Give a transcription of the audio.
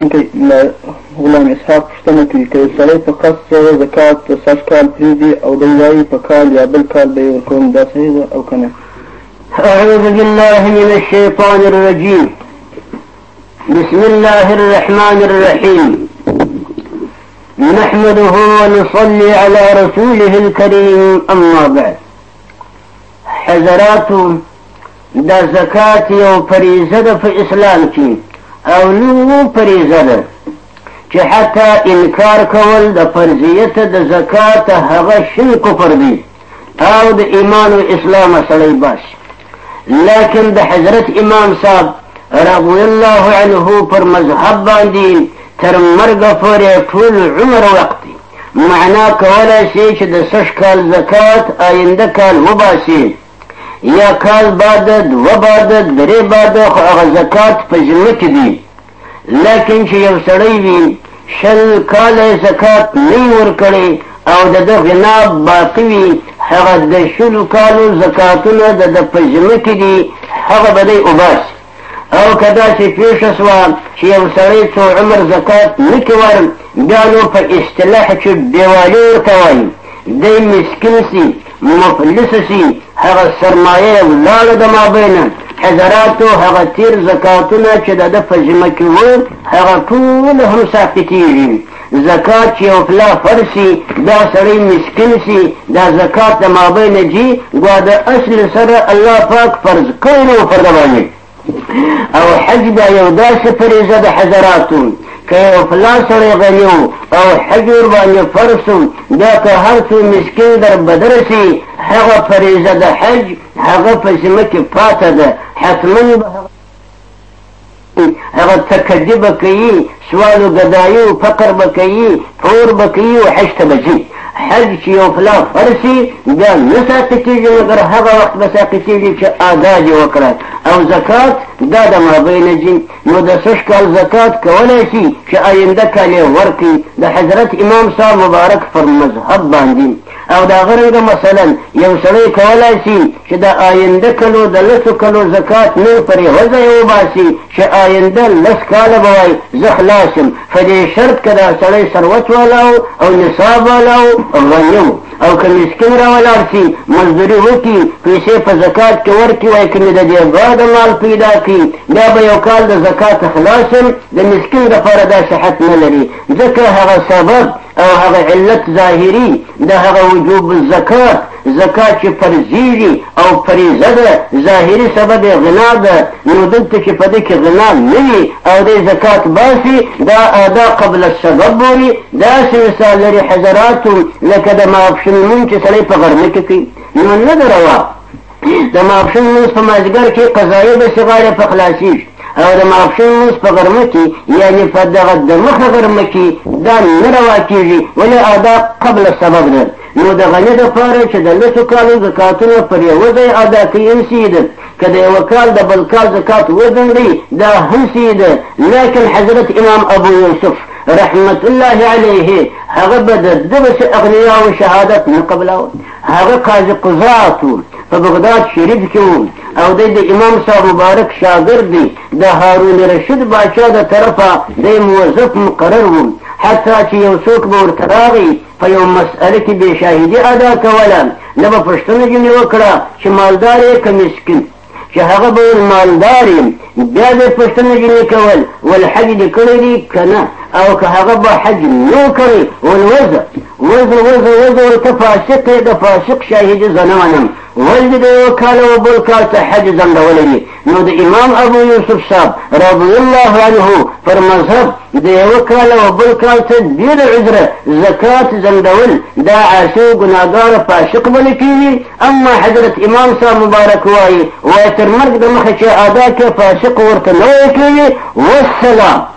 له غلام اسحاق پوښتنه کوي، که یو سړی په قصد سره زکات د سږ کال پرېږدي او دی وایي په کال یا بل کال به یې ورکوم، دا صحیح ده او که نه؟ اعوذ بالله من الشیطان الرجیم بسم الله الرحمن الرحیم نحمده ونصلي على رسوله الكريم أما بعد حضرات دا زکات یو فریضه ده په اسلام کې او لوی فریضه ده چې حتی انکار کول د فرضیت د زکات هغه شل کفر دی او د ایمان او اسلام سړی باش لکن د حضرت امام صاحب رضی الله عنه پر مذهب باندې تر مرګ پورې ټول عمر وقت دی معنا کولای شي چې د سږ کال زکات آینده کال وباسي یا کال بعد دوه بعد درې بعد خو هغه زکات په ذمه کې دي لیکن چې یو سړی وي شل کاله زکات نه ورکړي او د ده غنا باقي وي هغه د شلو کالو زکاتونه د ده په ذمه کې دي هغه به دی وباسي او که داسې پېښه شوه چې یو سړی څو عمر زکات نه کوي بیا نو په اصطلاح کې دیوالي ورته وایي دی مسکین سي مفلس سي هغه سرمایه یې ولاړه د مابینه حضراتو هغه تیر زکاتونه چې د ده په ذمه کې وو هغه ټول هم ساقطېږي زکات چې یو پلا فرض شي دا سړی مسکین شي دا زکات د مابین جي ګوا د اصل سره الله پاک فرض کړی نو فرض باندې او حج دا یو داسې فریضه د حضراتو که یو پلا سړی غني او حج ور باندې فرض شو دا که هر څو مسکین در بدر شي هغه فریضه د حج هغه په ذمه کې پاته ده حتما به هغه تکدي به کوي سوال و ګدايي و فقر به کوي پور به کوي او حج ته به ځي حج چې یو پلا فرض شي بیا نه ساقط کېږي مګر هغه وخت به ساقط کېږي چې ادا یې وکړه او زکات دا د مابینه ځي نو د سږ کال زکات کولی شي چې آینده کال یې ورکړي د حضرت امام صاحب مبارک پر مذهب باندې او د هغه رنګه مثلا یو سړی کولای شي چې د آینده کلو د لسو کلو زکات نن پرې وځای وباسي چې آینده لس کاله به وایي زه خلاص یم په دې شرط که دا سړی ثروت والا و او نصاب والا و غني و او که مسکین را ولاړ شي مزدوري وکړي پیسې په زکات کې ورکړي وایي که مې د دې ګاډه مال پیدا کړي بیا به یو کال د زکات خلاص یم د مسکین دپاره دا صحت نه لري ځکه هغه سبب او هغه علت ظاهري د هغه وجوب الزکات زکات چې فرضي وي او فریضه ده ظاهري سبب یې غنا ده نو دلته چې په دې کې غنا نه وي او دی زکات باسي دا ادا قبل السبب بولي داسې مثال لري حضراتو لکه د ماپښین لمونځ چې سړی په غرمه کې کوي نو نه ده روا د ماپښین لمونځ په مازدیګر کې قضایې د سغارې په خلاصېږي او د ماپښین لمونځ په غرمه کې یعنې په دغه د مخه غرمه کې دا نه روا کېږي ولې ادا قبل سبب ده نو د غني دپاره چې د لسو کالو زکاتونه پر یوه ځای ادا کوي هم سیي ده که د یوه کال د بل کال زکات وځنډي دا هم سیي ده لکن حضرت امام ابو یوسف رحمت الله علیه هغه به د دغسې اغنیاو شهادت نه قبلاوه هغه قاضي قضات و په بغداد شریف کې و او دی د امام صاحب مبارک شاګرد دی د هارون رشید باچا د طرفه دی موظف مقرر و حتی چې یو څوک به ورته راغی په یو مسئله کې بې شاهدي ادا کوله نه به پوښتنه ځینې وکړه چې مالدار یې که مسکین چې هغه به ول مالدار یم بیا به پوښتنه ځینې کول ول حج دې کړی دی که نه او که هغه به حج نه کړی ول وزه وزه وزه وزه ول ته فاسق یې د فاسق شاهدي زه نه منم ول دې د یو کال او بل کال ته حج ځنډولی وي نو د امام ابو یوسف صاحب رضی الله عنه پر مذهب د یو کال او بل کال ته ډېر عذره زکات ځنډول دا عاصي ګناهګار فاسق بلل کېږي اما حضرت امام صاحب مبارک وایي وایي تر مرګ دمخه چې ادا کړې فاسق ورته نه ویل کېږي والسلام.